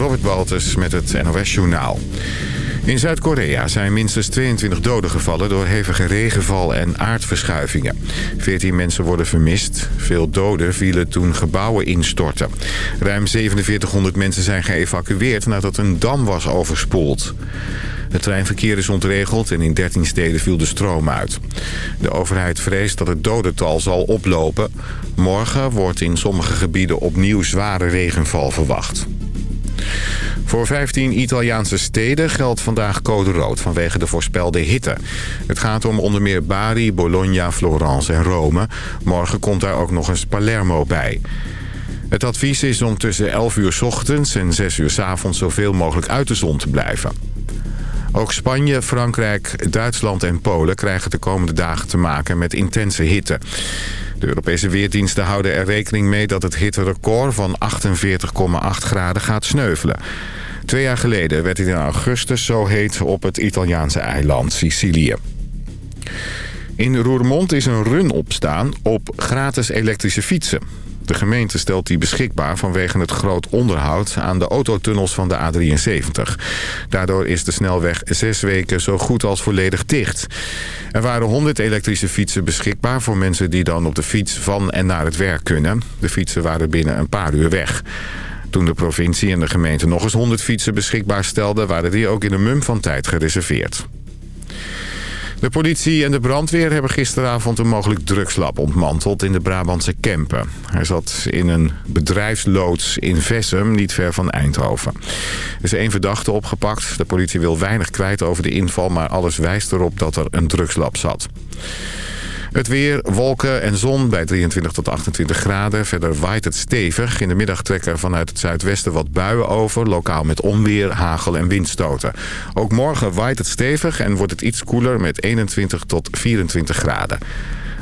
Robert Baltus met het NOS Journaal. In Zuid-Korea zijn minstens 22 doden gevallen door hevige regenval en aardverschuivingen. 14 mensen worden vermist. Veel doden vielen toen gebouwen instortten. Ruim 4700 mensen zijn geëvacueerd nadat een dam was overspoeld. Het treinverkeer is ontregeld en in 13 steden viel de stroom uit. De overheid vreest dat het dodental zal oplopen. Morgen wordt in sommige gebieden opnieuw zware regenval verwacht. Voor 15 Italiaanse steden geldt vandaag code rood vanwege de voorspelde hitte. Het gaat om onder meer Bari, Bologna, Florence en Rome. Morgen komt daar ook nog eens Palermo bij. Het advies is om tussen 11 uur ochtends en 6 uur avonds zoveel mogelijk uit de zon te blijven. Ook Spanje, Frankrijk, Duitsland en Polen krijgen de komende dagen te maken met intense hitte. De Europese weerdiensten houden er rekening mee dat het hitterecord van 48,8 graden gaat sneuvelen. Twee jaar geleden werd het in augustus zo heet op het Italiaanse eiland Sicilië. In Roermond is een run opstaan op gratis elektrische fietsen. De gemeente stelt die beschikbaar vanwege het groot onderhoud aan de autotunnels van de A73. Daardoor is de snelweg zes weken zo goed als volledig dicht. Er waren 100 elektrische fietsen beschikbaar voor mensen die dan op de fiets van en naar het werk kunnen. De fietsen waren binnen een paar uur weg. Toen de provincie en de gemeente nog eens 100 fietsen beschikbaar stelden... waren die ook in een mum van tijd gereserveerd. De politie en de brandweer hebben gisteravond een mogelijk drugslab ontmanteld in de Brabantse Kempen. Hij zat in een bedrijfsloods in Vessem, niet ver van Eindhoven. Er is één verdachte opgepakt. De politie wil weinig kwijt over de inval, maar alles wijst erop dat er een drugslab zat. Het weer, wolken en zon bij 23 tot 28 graden. Verder waait het stevig. In de middag trekken vanuit het zuidwesten wat buien over. Lokaal met onweer, hagel en windstoten. Ook morgen waait het stevig en wordt het iets koeler met 21 tot 24 graden.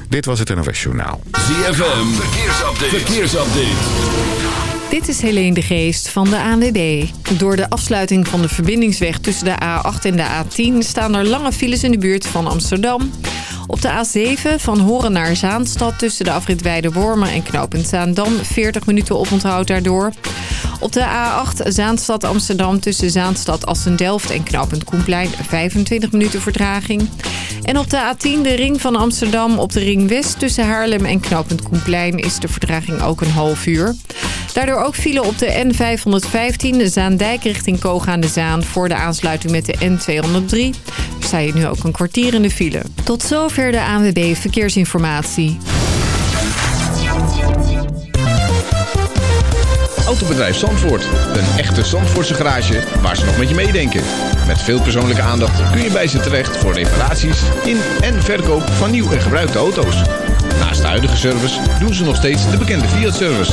Dit was het NOS Journaal. ZFM, verkeersupdate. verkeersupdate. Dit is Helene de Geest van de ANWB. Door de afsluiting van de verbindingsweg tussen de A8 en de A10... staan er lange files in de buurt van Amsterdam. Op de A7 van Horen naar Zaanstad tussen de afrit Weide-Wormen en knooppunt Zaandam 40 minuten oponthoud daardoor. Op de A8 Zaanstad-Amsterdam tussen Zaanstad-Assendelft en knooppunt Koenplein 25 minuten vertraging. En op de A10 de ring van Amsterdam op de ring West tussen Haarlem en knooppunt Koenplein is de vertraging ook een half uur. Daardoor ook file op de N515 Zaandijk richting Koog aan de Zaan voor de aansluiting met de N203. Daar sta je nu ook een kwartier in de file. Tot zover de ANWB Verkeersinformatie. Autobedrijf Zandvoort. Een echte Zandvoortse garage waar ze nog met je meedenken. Met veel persoonlijke aandacht kun je bij ze terecht voor reparaties in en verkoop van nieuw en gebruikte auto's. Naast de huidige service doen ze nog steeds de bekende Fiat-service.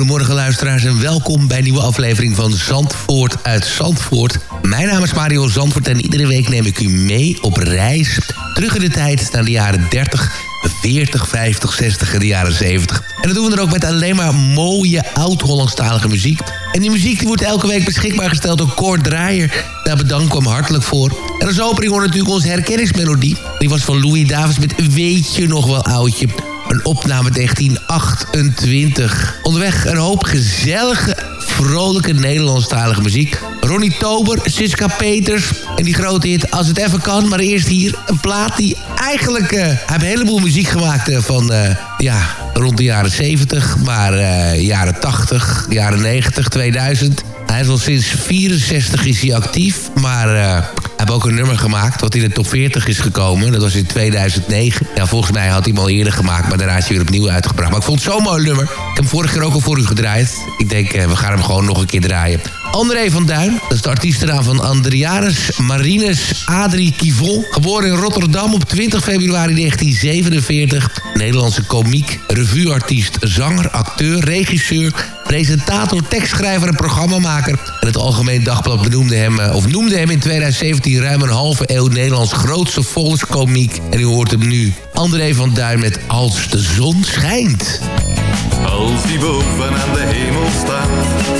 Een hele goede morgen luisteraars en welkom bij een nieuwe aflevering van Zandvoort uit Zandvoort. Mijn naam is Mario Zandvoort en iedere week neem ik u mee op reis. Terug in de tijd naar de jaren 30, 40, 50, 60 en de jaren 70. En dat doen we dan ook met alleen maar mooie oud-Hollandstalige muziek. En die muziek die wordt elke week beschikbaar gesteld door Kort Draaier. Daar bedanken we hem hartelijk voor. En als opening hoort natuurlijk onze herkenningsmelodie. Die was van Louis Davis met Weet je nog wel oudje. Een opname 1928. Onderweg een hoop gezellige, vrolijke Nederlandstalige muziek. Ronnie Tober, Siska Peters en die grote hit Als het even kan. Maar eerst hier een plaat die eigenlijk... eh, hij heeft een heleboel muziek gemaakt eh, van... eh, ja, rond de jaren 70, maar jaren 80, jaren 90, 2000. Hij is al sinds 64 is hij actief, maar heeft ook een nummer gemaakt wat in de top 40 is gekomen. Dat was in 2009. Ja, volgens mij had hij hem al eerder gemaakt, maar daarna is hij weer opnieuw uitgebracht. Maar ik vond het zo'n mooi nummer. Ik heb hem vorige keer ook al voor u gedraaid. Ik denk, eh, we gaan hem gewoon nog een keer draaien. André van Duin, dat is de artiestenaam van Andrianus Marinus Adrie Kivon. Geboren in Rotterdam op 20 februari 1947. Nederlandse komiek, revueartiest, zanger, acteur, regisseur, presentator, tekstschrijver en programmamaker. En het Algemeen Dagblad benoemde hem, eh, of noemde hem in 2017 ruim een halve eeuw Nederlands grootste volkskomiek. En u hoort hem nu, André van Duin met Als de zon schijnt. Als die boven aan de hemel staat,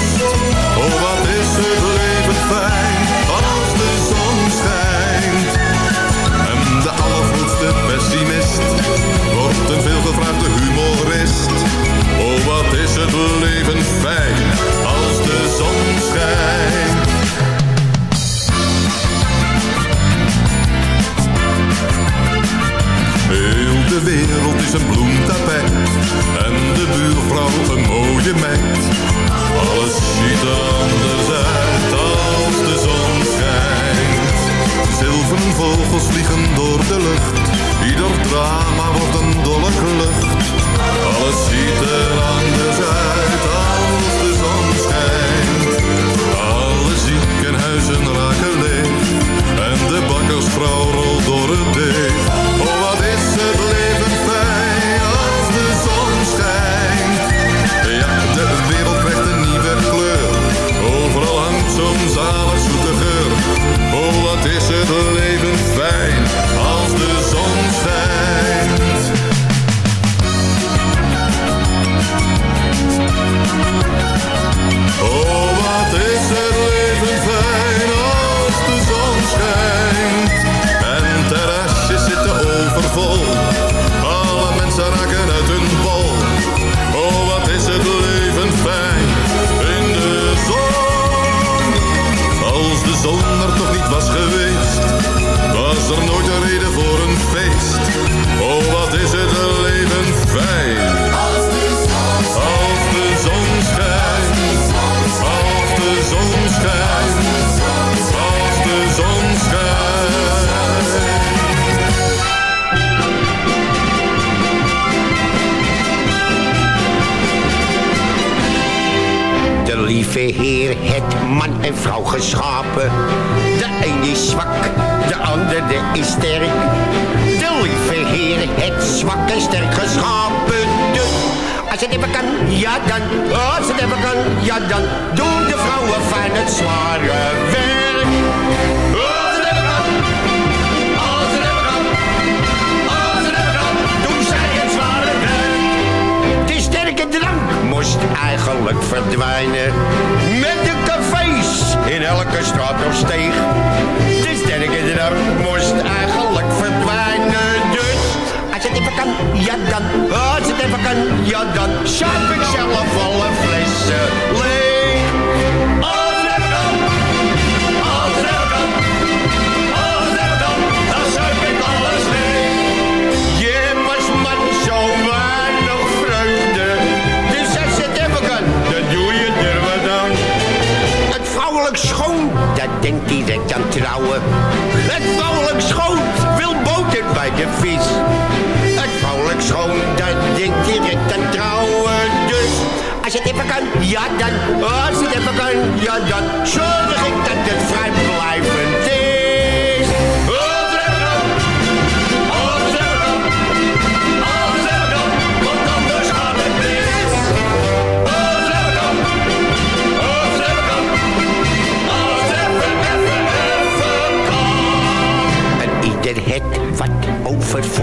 het leven fijn als de zon schijnt. Heel de wereld is een bloemtapijt en de buurvrouw een mooie meid. Alles ziet er anders uit Vogels vliegen door de lucht, ieder drama wordt een dolle klucht. Alles ziet er anders uit Heer het man en vrouw geschapen. De een is zwak, de ander is sterk. De lieve Heer het zwak en sterk geschapen. Dus als het even kan, ja dan. Als het even kan, ja dan. Doen de vrouwen van het zware werk. Moest eigenlijk verdwijnen. Met de cafés in elke straat of steeg. De sterke drank moest eigenlijk verdwijnen. Dus als het even kan, ja dan. Als het even kan, ja dan. Schaap ik zelf trouwen. Het vrouwelijk schoon wil boter bij de vis. Het vrouwelijk schoon, dat denkt direct aan trouwen. Dus als het even kan, ja dan. Als het even kan, ja dan. Zorg ik dat het vrijblijvend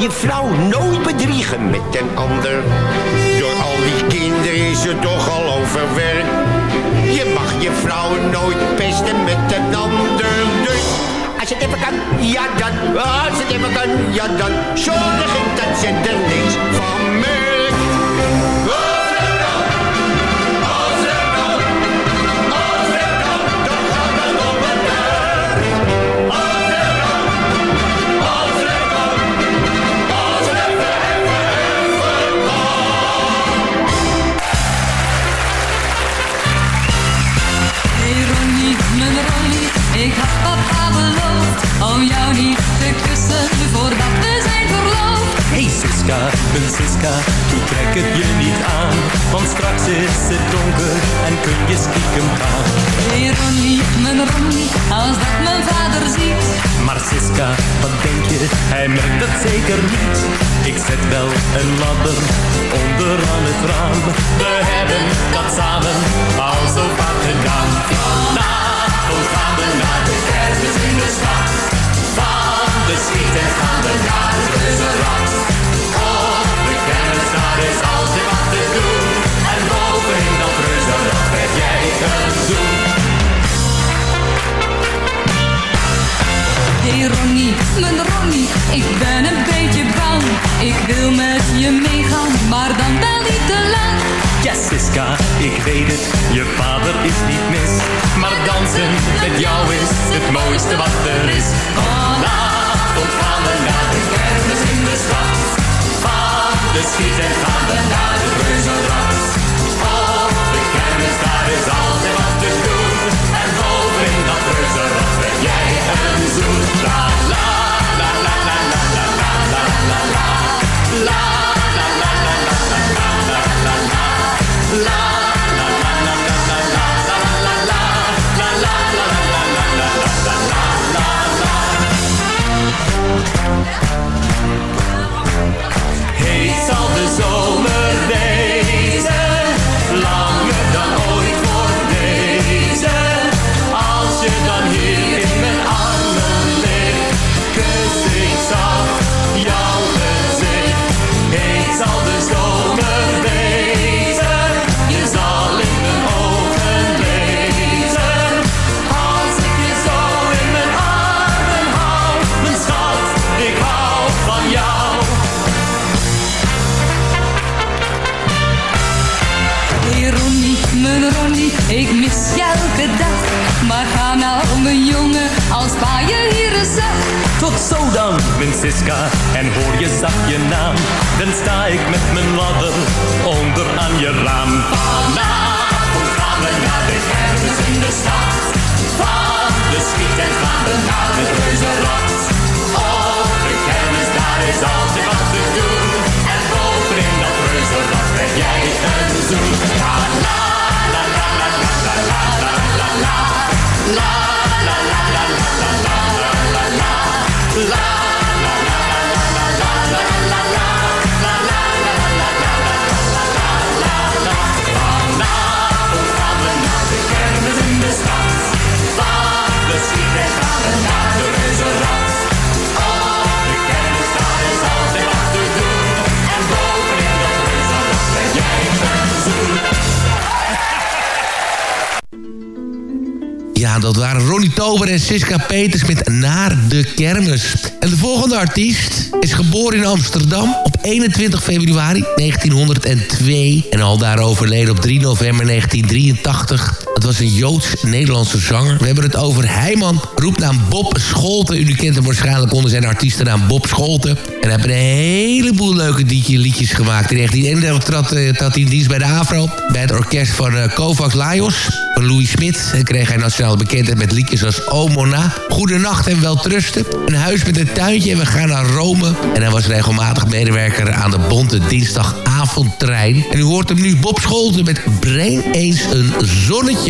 Je vrouw nooit bedriegen met een ander. Door al die kinderen is ze toch al overwerkt. Je mag je vrouw nooit pesten met een ander. Dus als het even kan, ja dan. Als het even kan, ja dan. Zorg dat ze er Siska, doe trek het je niet aan. Want straks is het donker en kun je stiekem gaan. Hey Ronnie, mijn Ronnie, als dat mijn vader ziet. Maar Siska, wat denk je, hij merkt het zeker niet. Ik zet wel een ladder onder aan het raam. We hebben dat samen al zo vaak gedaan. Vanavond gaan we naar de kermis in de stad. Van de schieten gaan we Hey Ronnie, mijn Ronnie, ik ben een beetje bang. Ik wil met je meegaan, maar dan wel niet te lang. Ja, yes, Siska, ik weet het, je vader is niet mis. Maar dansen met jou is het mooiste wat er is. Vanavond gaan we naar de kermis in de stad. Vader schiet en gaan we naar de reuzenrad. en zoet. La la la la la la la la la la. Siska Peters met Naar de Kermis. En de volgende artiest is geboren in Amsterdam op 21 februari 1902... en al daar overleden op 3 november 1983. Het was een Joods-Nederlandse zanger. We hebben het over Heiman, roepnaam Bob Scholten. U kent hem waarschijnlijk onder zijn artiestennaam Bob Scholten. En hij heeft een heleboel leuke liedje- liedjes gemaakt. In 1931 trad, eh, hij in dienst bij de AVRO... bij het orkest van eh, Kovacs Lajos van Louis Smit. En kreeg hij nationale bekendheid met liedjes als O Mona, Goedenacht en Weltrusten. Een huis met een tuintje en we gaan naar Rome. En hij was regelmatig medewerker aan de Bonte Dinsdagavondtrein. En u hoort hem nu Bob Scholten met Breng eens een zonnetje.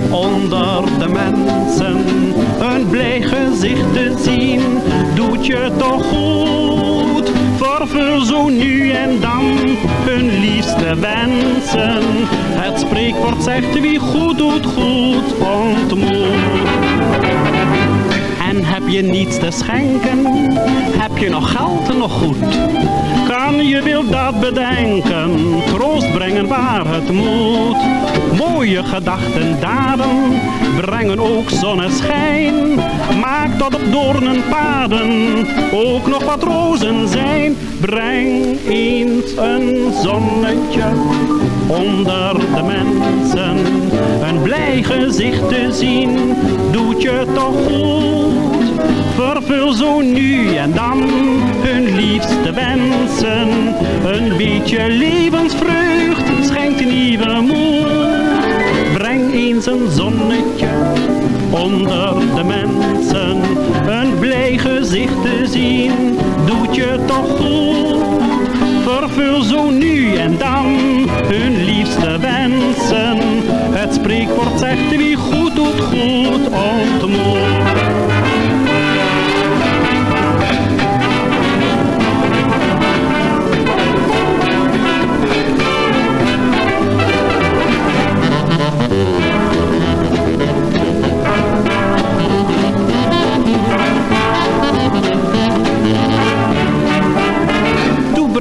onder de mensen. Een blij gezicht te zien, doet je toch goed. Vervul zo nu en dan hun liefste wensen. Het spreekwoord zegt wie goed doet, goed ontmoet. En heb je niets te schenken? Heb je nog geld nog goed? Kan je wil dat bedenken? Troost brengen waar het moet. Mooie gedachten, daden brengen ook zonneschijn. Maak dat op doornen paden ook nog wat rozen zijn. Breng eens een zonnetje onder de mensen. Een blij gezicht te zien doet je toch goed. Vervul zo nu en dan hun liefste wensen. Een beetje levensvreugd schenkt nieuwe moed. Eens een zonnetje onder de mensen. Een blij gezicht te zien, doet je toch goed. Vervul zo nu en dan hun liefste wensen. Het spreekwoord zegt wie goed doet, goed ontmoet.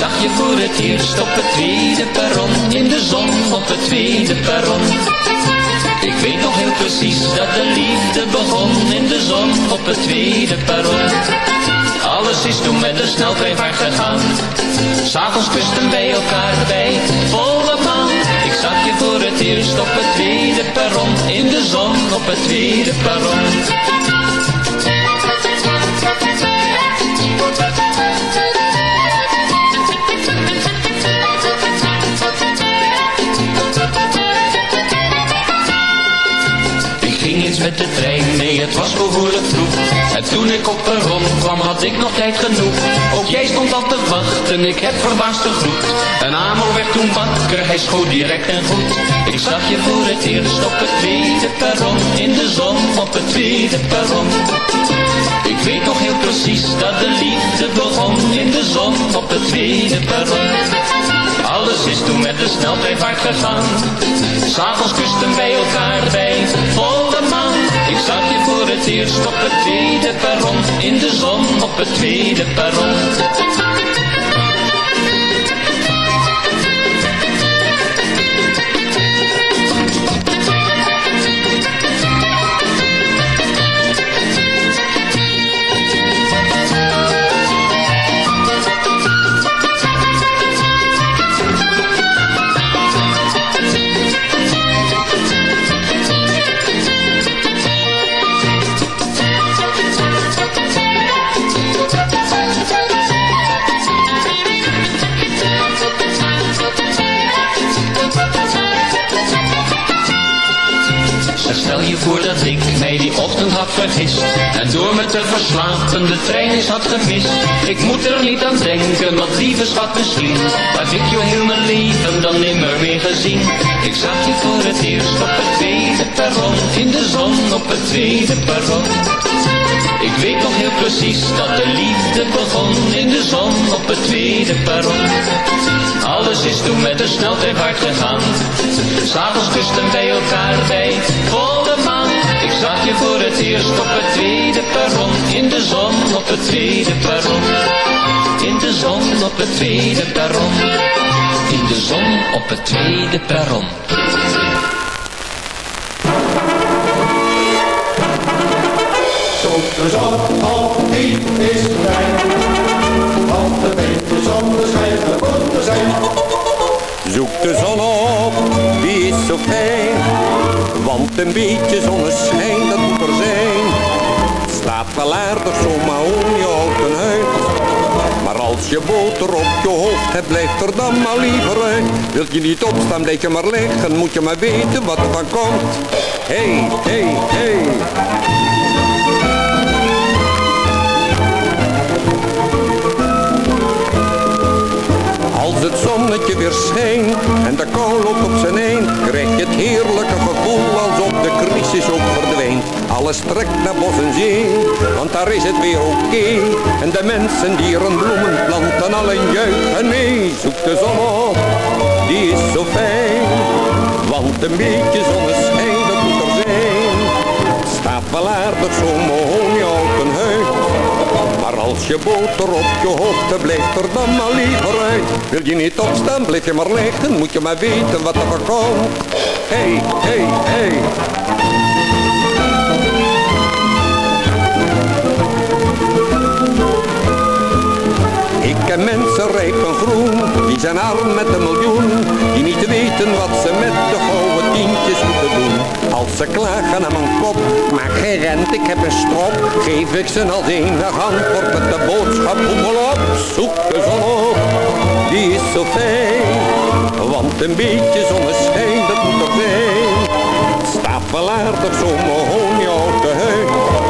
Zag je voor het eerst op het tweede perron, in de zon op het tweede perron. Ik weet nog heel precies dat de liefde begon, in de zon op het tweede perron. Alles is toen met een sneltreinvaart gegaan, s'avonds kusten wij elkaar bij volle maan. Ik zag je voor het eerst op het tweede perron, in de zon op het tweede perron. Met de trein, nee het was behoorlijk vroeg. En toen ik op perron kwam had ik nog tijd genoeg. Ook jij stond al te wachten, ik heb verbaasd gegroet Een amo werd toen wakker, hij schoot direct en goed Ik zag je voor het eerst op het tweede perron In de zon op het tweede perron. Ik weet nog heel precies dat de liefde begon In de zon op het tweede perron. Alles is toen met de sneltreinvaart gegaan. S'avonds kusten wij elkaar bij. Volle maan. Ik zag je voor het eerst op het tweede perron. In de zon op het tweede perron. Stel je voor dat ik mij die ochtend had vergist En door me te verslapen de trein is had gemist Ik moet er niet aan denken, want lieve schat misschien Heb ik je heel mijn leven dan nimmer meer gezien Ik zag je voor het eerst op het tweede perron In de zon op het tweede perron ik weet nog heel precies dat de liefde begon in de zon op het tweede perron. Alles is toen met een sneltreinvaart gegaan. S'avonds kusten wij elkaar bij volle maan. Zag je voor het eerst op het tweede perron. In de zon op het tweede perron. In de zon op het tweede perron. In de zon op het tweede perron. de zon op niet is fijn. Want een beetje zonneschijn moet er zijn. Zoek de zon op, die Want een beetje zonneschijn, dat moet er zijn. Staat wel aardig zo, maar om je houten huid. Maar als je boter op je hoofd hebt, blijft er dan maar liever uit. Wilt je niet opstaan, blijf je maar liggen, moet je maar weten wat er van komt. Hey, hey, hey. Weer en de kou loopt op zijn eind, krijg je het heerlijke gevoel alsof de crisis ook verdwijnt. Alles trekt naar bos en zee, want daar is het weer oké. En de mensen die er een bloemen planten, allen juichen mee. Zoek de zon op, die is zo fijn, want een beetje zonneschijn, dat moet er zijn. Staat wel aardig zo'n mahoniehouten huid. Maar als je boter op je hoofd te blijft er dan maar liever uit. Wil je niet opstaan, blijf je maar liggen, moet je maar weten wat er komt. Hey, hey, hey. Ik ken mensen rijk en groen zijn arm met een miljoen, die niet weten wat ze met de gouden tientjes moeten doen. Als ze klagen aan mijn kop, maak geen rent, ik heb een strop, geef ik ze als enig antwoord met de boodschap, hoemel op, zoek de zon op, die is zo fijn, want een beetje zonneschijn, dat moet er zijn. Staat wel aardig zo'n mahonie uit de huid.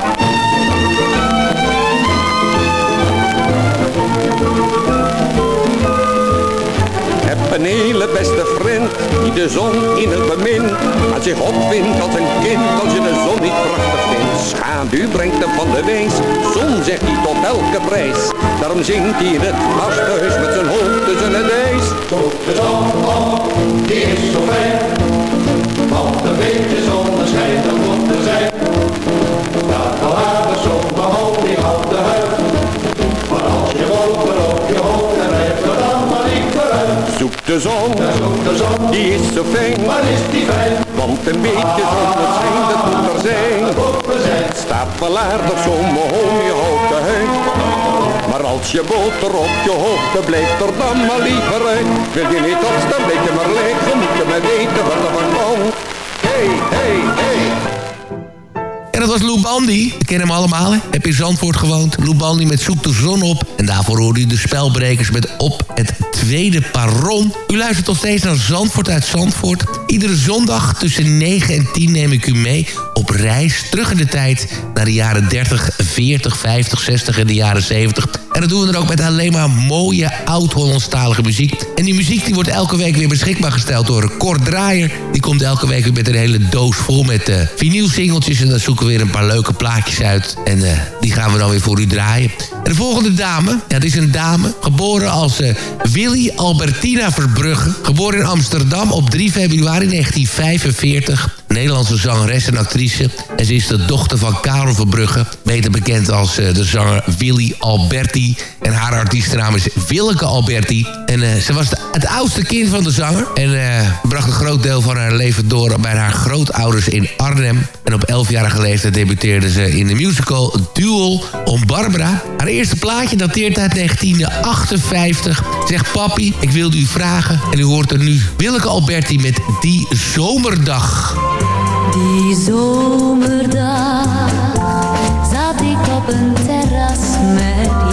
Een hele beste vriend die de zon in het bemint. Als zich opwindt als een kind als je de zon niet prachtig vindt. Schaduw brengt hem van de wees, zon zegt hij tot elke prijs. Daarom zingt hij in het gasthuis met zijn hoofd tussen het ijs. Zoek de zon op, die is zo fijn. Want een beetje zonneschijn, dat moet er zijn. Staat al aardig zo'n op de de zon, de zon, die is zo fijn. Maar is die fijn? Want een beetje zonneschijn, dat moet er zijn. Staat wel aardig zo'n mahonie houten huid. Maar als je boter op je hoofd, blijft er dan maar liever uit. Wil je niet opstaan, blijf je maar liggen, moet je maar weten wat er van komt. Hey, hey, hey. Dat was Lou. We kennen hem allemaal, hè? Heb in Zandvoort gewoond. Lou met Zoek de Zon op. En daarvoor hoorde u de spelbrekers met Op het Tweede Perron. U luistert nog steeds naar Zandvoort uit Zandvoort. Iedere zondag tussen 9 en 10 neem ik u mee op reis terug in de tijd... naar de jaren 30, 40, 50, 60 en de jaren 70. En dat doen we dan ook met alleen maar mooie oud-Hollandstalige muziek. En die muziek die wordt elke week weer beschikbaar gesteld door Kort Draaier. Die komt elke week weer met een hele doos vol met uh, vinylsingeltjes. En dan zoeken we weer een paar leuke plaatjes uit. En uh, die gaan we dan weer voor u draaien. En de volgende dame, ja, het is een dame, geboren als uh, Willy Albertina Verbrugge. Geboren in Amsterdam op 3 februari 1945. Nederlandse zangeres en actrice. En ze is de dochter van Karel Verbrugge. Beter bekend als uh, de zanger Willy Alberti. En haar artiestennaam is Willeke Alberti. En uh, ze was het oudste kind van de zanger. En uh, bracht een groot deel van haar leven door bij haar grootouders in Arnhem. En op 11-jarige leeftijd debuteerde ze in de musical Duel om Barbara. Haar eerste plaatje dateert uit 1958. Zegt papi, ik wilde u vragen. En u hoort er nu Willeke Alberti met Die Zomerdag. Die zomerdag zat ik op een terras met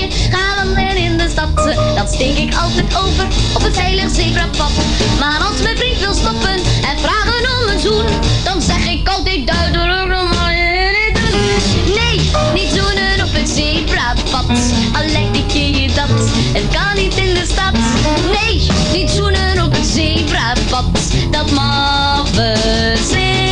ga wandelen in de stad, dan steek ik altijd over op het veilig zebrapad. Maar als mijn vriend wil stoppen en vragen om een zoen, dan zeg ik altijd duidelijk, je niet doen. Nee, niet zoenen op het zebrapad, al ik je dat. Het kan niet in de stad, nee, niet zoenen op het zebrapad, dat mag niet,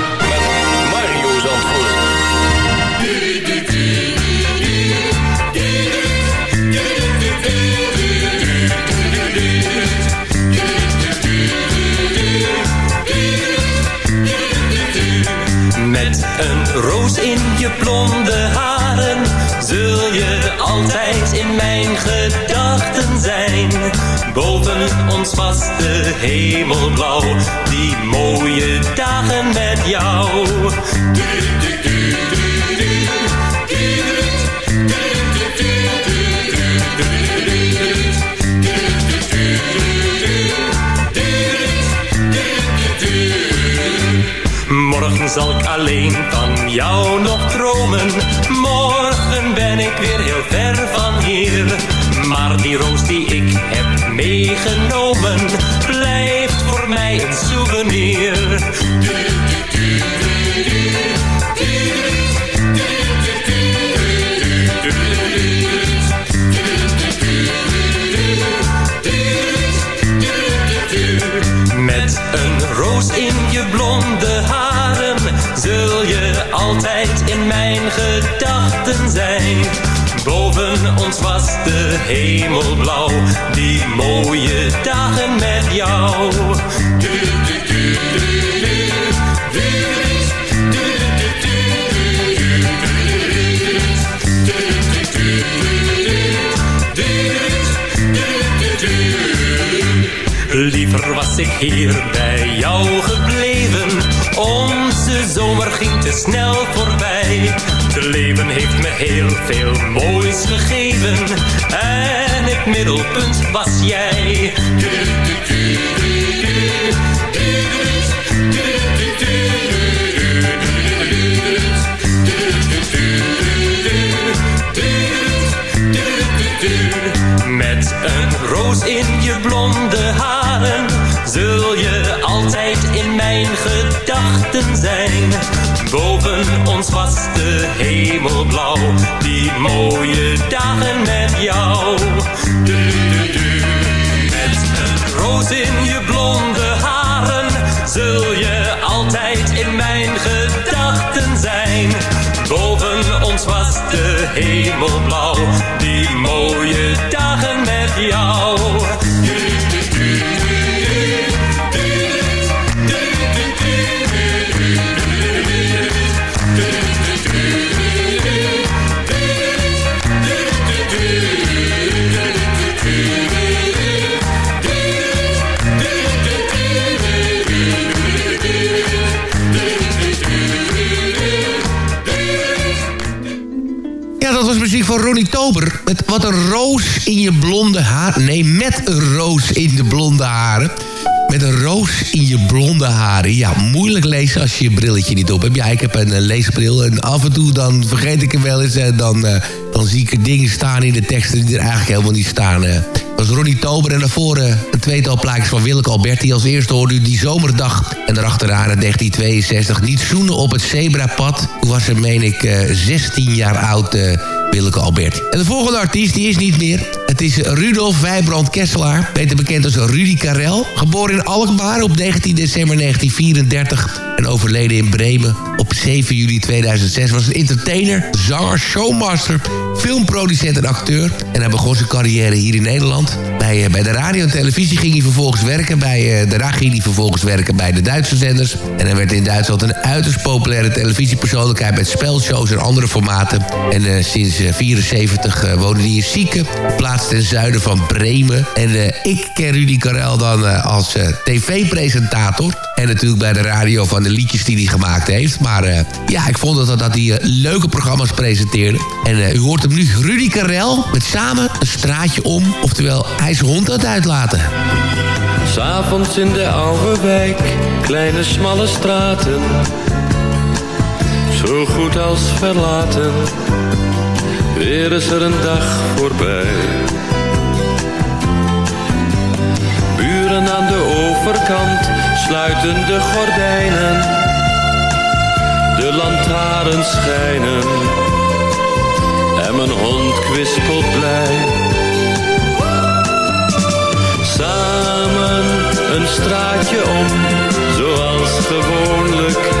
een roos in je blonde haren zul je altijd in mijn gedachten zijn. Boven ons was de hemelblauw, die mooie dagen met jou. Zal ik alleen van jou nog dromen. Morgen ben ik weer heel ver van hier. Maar die roos die ik heb meegenomen, blijft voor mij een souvenir. Gedachten zijn. Boven ons was de hemelblauw, die mooie dagen met jou. Liever was ik hier bij jou gebleven. Onze zomer ging te snel voorbij. Het leven heeft me heel veel moois gegeven. En het middelpunt was jij. Met ons was de hemelblauw, die mooie dagen met jou. Met een roos in je blonde haren zul je altijd in mijn gedachten zijn. Boven ons was de hemelblauw, die mooie dagen met jou. Van Ronnie Tober. Met wat een roos in je blonde haar. Nee, met een roos in de blonde haren. Met een roos in je blonde haren. Ja, moeilijk lezen als je je brilletje niet op hebt. Ja, ik heb een eh, leesbril en af en toe dan vergeet ik hem wel eens. En dan, uh, dan zie ik dingen staan in de teksten die er eigenlijk helemaal niet staan. Dat was Ronnie Tober en daarvoor uh, een tweetal plaatjes van Willeke Alberti. Als eerste hoorde u die zomerdag. En daarachteraan in 1962 niet zoenen op het zebrapad. Toen was ze, meen ik, 16 jaar oud... Willeke Albert. En de volgende artiest die is niet meer. Het is Rudolf Wijbrand Kesselaar, beter bekend als Rudy Karel. Geboren in Alkmaar op 19 december 1934 en overleden in Bremen op 7 juli 2006. Was een entertainer, zanger, showmaster, filmproducent en acteur. En hij begon zijn carrière hier in Nederland. Bij, bij de radio en televisie ging hij vervolgens werken. Bij, daarna ging hij vervolgens werken bij de Duitse zenders. En hij werd in Duitsland een uiterst populaire televisiepersoonlijkheid... met spelshows en andere formaten. En uh, sinds 1974 uh, woonde hij in Sieke, plaats ten zuiden van Bremen. En ik ken Rudy Karel dan als tv-presentator. En natuurlijk bij de radio van de liedjes die hij gemaakt heeft. Maar uh, ja, ik vond dat, dat hij uh, leuke programma's presenteerde. En uh, u hoort hem nu, Rudy Karel, met samen een straatje om. Oftewel, hij is hond het uitlaten. S'avonds in de oude wijk, kleine smalle straten. Zo goed als verlaten, weer is er een dag voorbij. Aan de overkant sluiten de gordijnen. De lantaarns schijnen en mijn hond kwispelt blij. Samen een straatje om, zoals gewoonlijk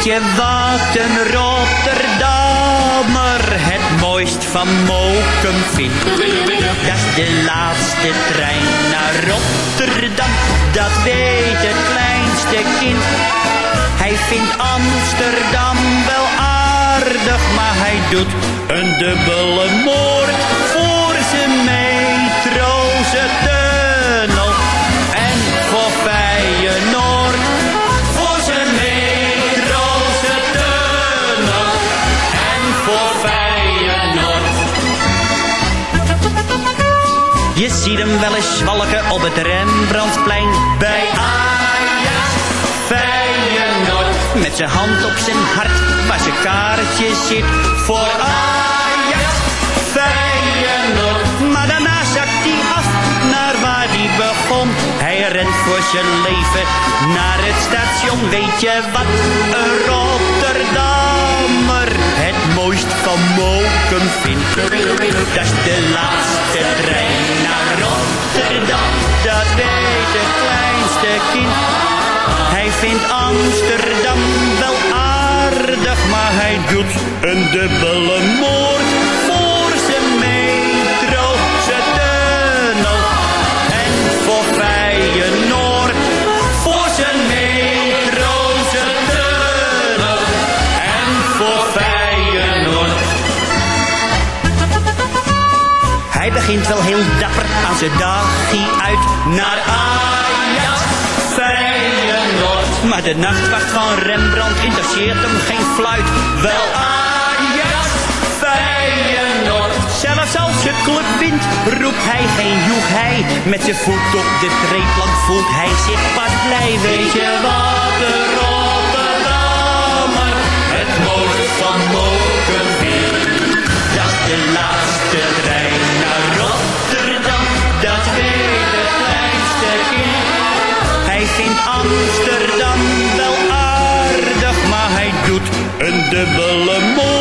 Wat een Rotterdammer het mooist van Mokum vindt? Dat is de laatste trein naar Rotterdam, dat weet het kleinste kind. Hij vindt Amsterdam wel aardig, maar hij doet een dubbele moord Je ziet hem wel eens zwalken op het Rembrandtplein bij Ajax Feyenoord. Met zijn hand op zijn hart waar zijn kaartje zit voor Ajax Feyenoord. Maar daarna zakt hij af naar waar hij begon. Hij rent voor zijn leven naar het station. Weet je wat, mooist van Moken vindt? Dat is de laatste trein naar Rotterdam. Dat weet het kleinste kind. Hij vindt Amsterdam wel aardig, maar hij doet een dubbele moord begint wel heel dapper aan zijn dagje uit naar Ajax Feyenoord. Maar de nachtwacht van Rembrandt interesseert hem geen fluit. Wel Ajax Feyenoord. Zelfs als je club wint, roept hij geen joeg hij. Met zijn voet op de treeplank voelt hij zich pas blij. Weet je wat de Rotterdammer het mooist van mogen vindt? Dat de laatste Amsterdam wel aardig, maar hij doet een dubbele moord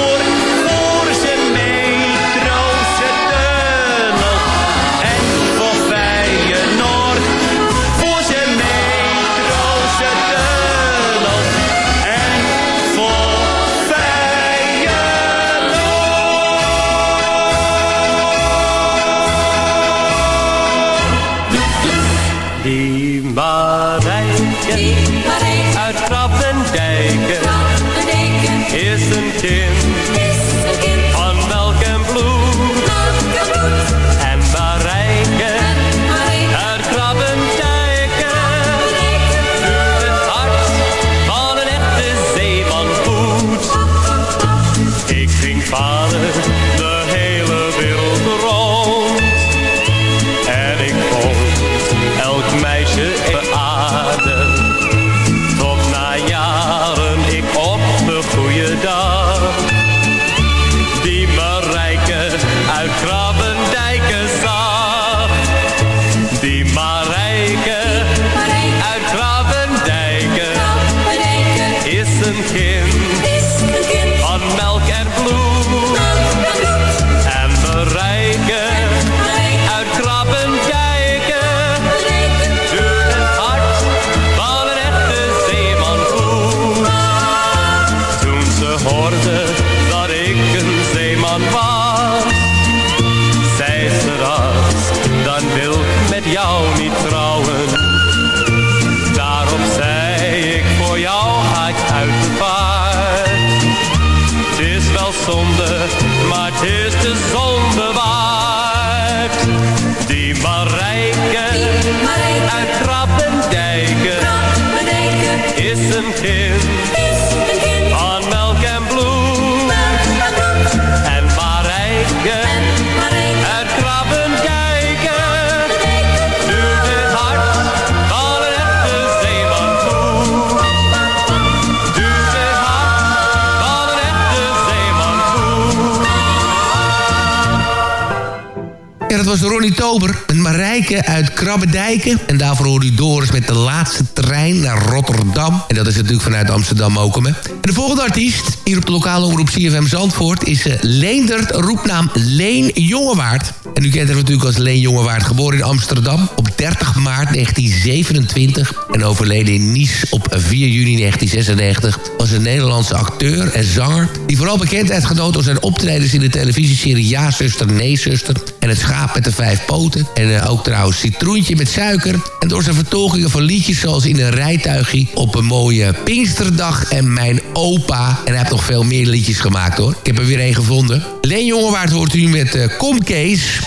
was Ronnie Tober met Marijke uit Krabbedijken. En daarvoor hoorde u Doris met de laatste trein naar Rotterdam. En dat is natuurlijk vanuit Amsterdam ook. Hè. En de volgende artiest hier op de lokale omroep CFM Zandvoort... is uh, Leendert, roepnaam Leen Jongewaard. En u kent hem natuurlijk als Leen Jongewaard, geboren in Amsterdam... op 30 maart 1927 en overleden in Nice op 4 juni 1996... was een Nederlandse acteur en zanger... die vooral bekendheid genoot door zijn optredens in de televisieserie Ja, zuster, nee, zuster... Het schaap met de vijf poten. En uh, ook trouwens Citroentje met suiker. En door zijn vertolkingen van liedjes zoals in een rijtuigje... op een mooie Pinksterdag en Mijn Opa. En hij heeft nog veel meer liedjes gemaakt hoor. Ik heb er weer één gevonden. Leen Jongewaard hoort u met uh, Kom Kees.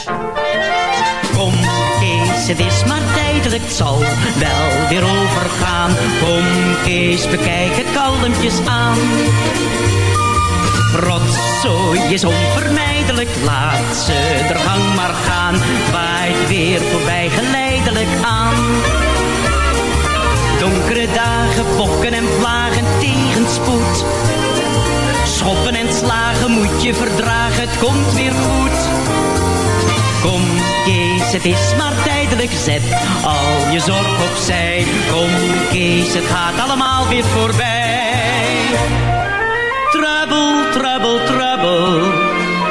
Kom Kees, het is maar tijdelijk, zal wel weer overgaan. Kom Kees, bekijk het kalmpjes aan. Rotzooi is onvermijdelijk, laat ze er gang maar gaan. Waait weer voorbij geleidelijk aan. Donkere dagen, bokken en vlagen, tegenspoed. Schoppen en slagen moet je verdragen, het komt weer goed. Kom Kees, het is maar tijdelijk, zet al je zorg opzij. Kom Kees, het gaat allemaal weer voorbij. Trouble, trouble,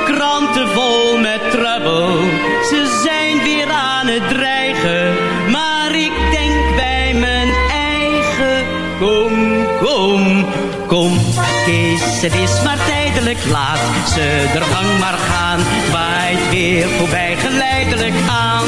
kranten vol met trouble. Ze zijn weer aan het dreigen, maar ik denk bij mijn eigen. Kom, kom, kom, Kees, het is maar tijdelijk, laat ze er gang maar gaan. Waait weer voorbij geleidelijk aan.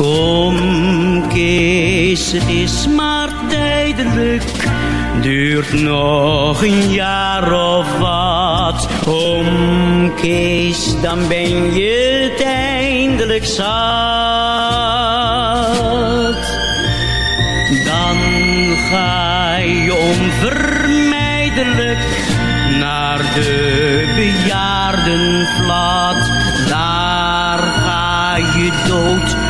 Kom Kees, het is maar tijdelijk, duurt nog een jaar of wat. Kom Kees, dan ben je het eindelijk zat. Dan ga je onvermijdelijk naar de bejaardenvlat. Daar ga je dood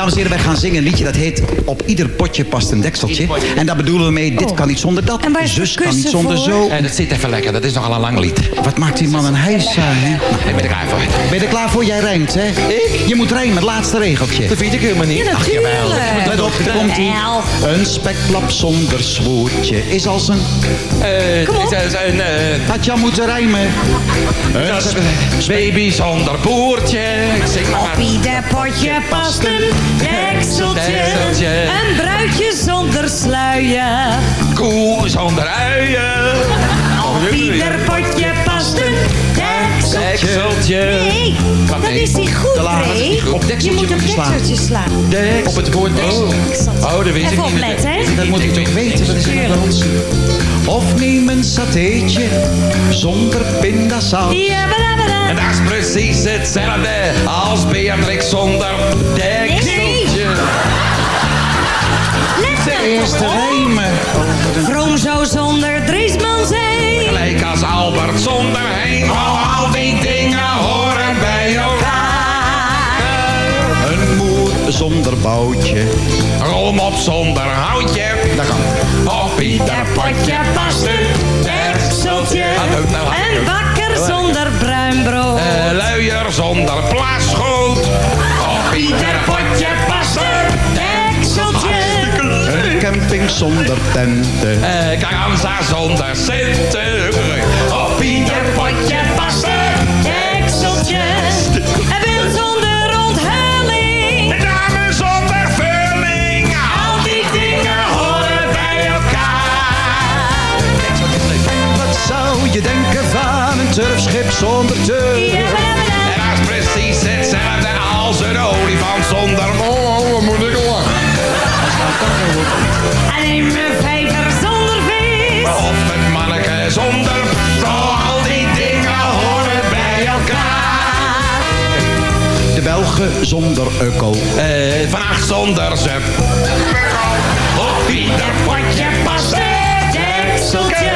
Dames en heren, wij gaan zingen een liedje dat heet Op ieder potje past een dekseltje. En daar bedoelen we mee, dit kan niet zonder dat. En waar is Zus kan niet zonder voor? zo. Eh, dat zit even lekker, dat is nogal een lang lied. Wat maakt die man een heisa, hè? Nou, ik ben er klaar voor. Ben je er klaar voor? Jij rijmt, hè? Ik? Je moet rijmen, het laatste regeltje. Dat weet ik helemaal niet. Ja, Ach, jawel. Let op, daar komt ie. Een spekplap zonder zwoertje is als een... Kom op. een... Had je al moeten rijmen. Een baby zonder boertje. Ik zeg maar. Op ieder potje past een dekseltje. Een bruidje zonder sluier. Koe zonder uien. Op ieder potje past een dekseltje. Dekseltje. Nee, Wat dat nee? is niet goed. Op Je moet op dekseltje slaan. Op het woord deks. Oh, dat weet ik niet. hè? Dat moet ik toch weten. Dat is. Of neem een satéetje zonder pindasaus. Ja. En dat is precies hetzelfde als Beatrix zonder dekseltje. De eerste rijmen. Vroom zou zonder Driesman zijn. Gelijk als Albert zonder heen. Oh, al die dingen horen bij elkaar. Een moer zonder boutje. Rom op zonder houtje. Dat kan. Op ieder potje past een dekseltje. Een bakker zonder bruin brood. Eh, luier zonder plasgoed. Op ieder potje past zonder tenten. Eh, Carranza zonder centen. Op ieder potje past een dekseltje. En wil zonder onthulling. En dames zonder vulling. Al die dingen horen bij elkaar. Wat zou je denken van een turfschip zonder turf? En dat is precies hetzelfde als een olifant zonder mol. Alleen een vijver zonder vis. Of het manneke zonder Oh, al die dingen horen bij elkaar. De Belgen zonder ukko. Eh, acht zonder ze. Op ieder potje past dekseltje.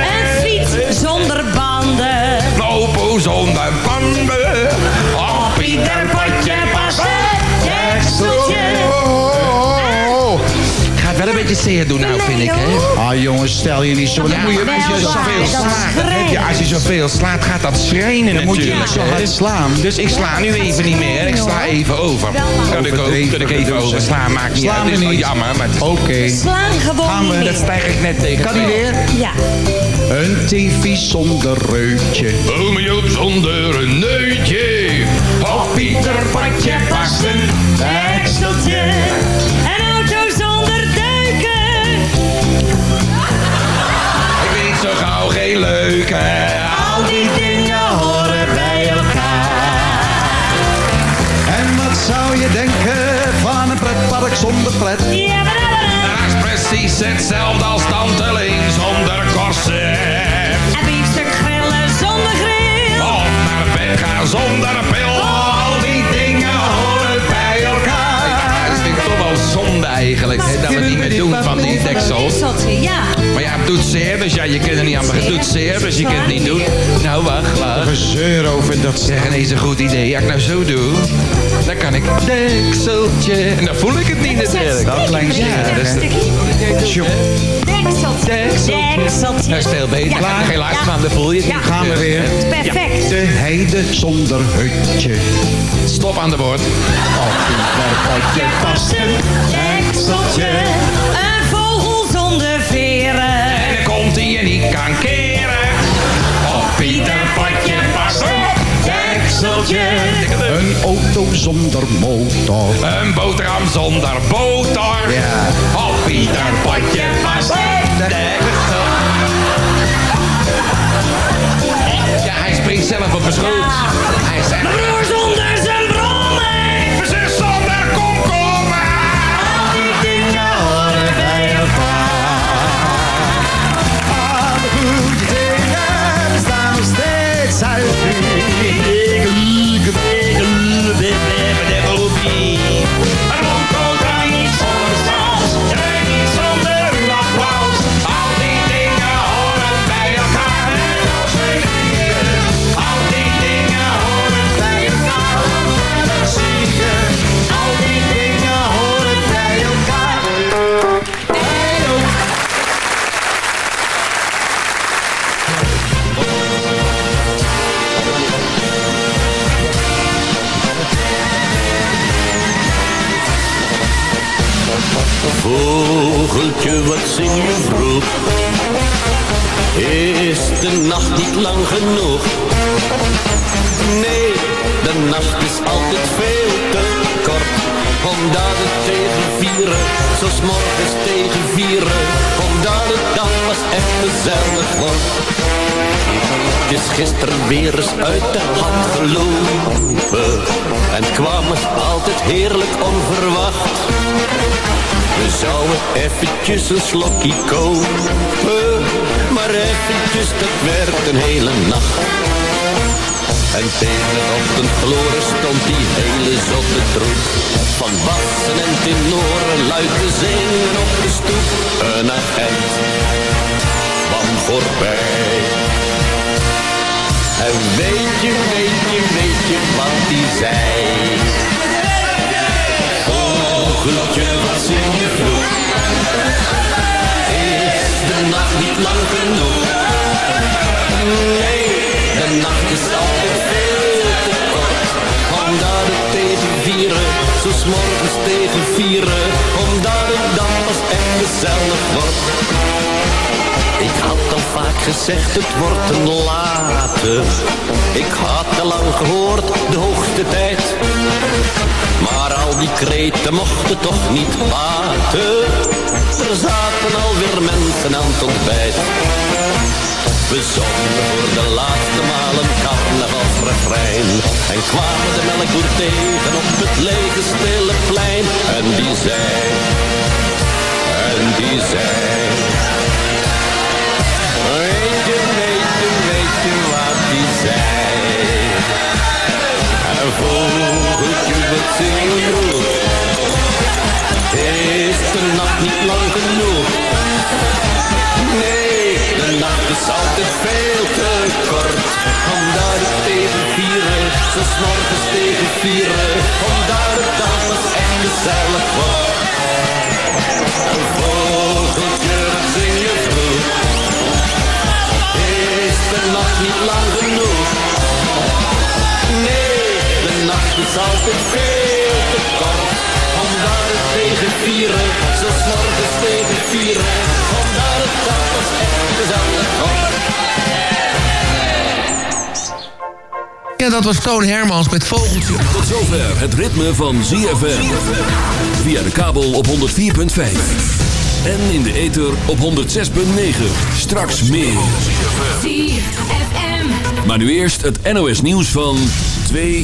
Een fiets zonder banden. Lopo zonder banden. Op ieder potje past dekseltje. Gaat wel een beetje zeer doen nou, vind ik, hè? Ah, jongens, stel je niet zo. Dan moet je, als je zoveel slaat, dan heb je, als je zoveel slaat, gaat dat schrijnen Dan moet je zo hard slaan. Dus ik sla nu even niet meer. Ik sla even over. Kan ik ook, kan ik even over slaan, maakt niet Slaan uit. Het is wel niet. jammer, maar... Oké. Slaan gewoon Gaan we, dat stijg ik net tegen. Kan het die wel. weer? Ja. Een tv zonder reutje. Ome Joop zonder een neutje. Op ieder padje past een leuke. Al die dingen horen bij elkaar. En wat zou je denken van een pretpark zonder pret? Ja. Dat is precies hetzelfde als Tante Leen zonder corset. Een biefstuk grillen zonder grill. Of naar bed gaan zonder pil. Zonde eigenlijk. Hè, dat we het niet meer doen van die deksel. Dekseltje, ja. Maar ja, het doet zeer, dus ja, je kunt er niet aan beginnen. Het doet zeer, dus je kunt het niet doen. Nou, wacht, wacht. Gezeur over dat... Zeg, ineens een goed idee. Als ik nou zo doe, dan kan ik dekseltje. En dan voel ik het niet natuurlijk. Dat klein Ja, dat is Dekseltje. Dekseltje. Dat is veel beter. Ja. Laat geen van, dan voel je het Ja. Gaan we weer. Perfect. De heide zonder hutje. Stop aan de woord. Op ieder potje past een Dekseltje. Een auto zonder motor. Een boterham zonder boter. Ja. Op ieder potje. Ja, hij springt zelf op mijn schoot. Hij zegt... Broer nacht niet lang genoeg Nee, de nacht is altijd veel te kort. Omdat het tegen vieren, zo morgens tegen vieren. Omdat het dan pas echt gezellig wordt Ik had al vaak gezegd, het wordt een late Ik had te lang gehoord, de hoogste tijd. Maar al die kreten mochten toch niet baten. Er zaten alweer mensen aan het ontbijt. We zongen voor de laatste maal een carnavalsrefrein. En kwamen de melkboer tegen op het lege stille plein. En die zei, en die zei vroeg Is de nacht niet lang genoeg Nee, de nacht is altijd veel te kort. Omdat het tegen vieren, zo morgens tegen vieren. Omdat het dan pas echt gezellig wordt. Een vogeltje, zing je vroeg. Is de nacht niet lang genoeg? Is altijd veel te kort. Omdat het tegen vieren, zo morgens tegen vieren. Omdat het dan pas echt gezellig wordt. Ja, dat was Toon Hermans met Vogeltje. Tot zover het ritme van ZFM. Via de kabel op 104.5. En in de ether op 106.9. Straks meer. ZFM. Maar nu eerst het NOS nieuws van 2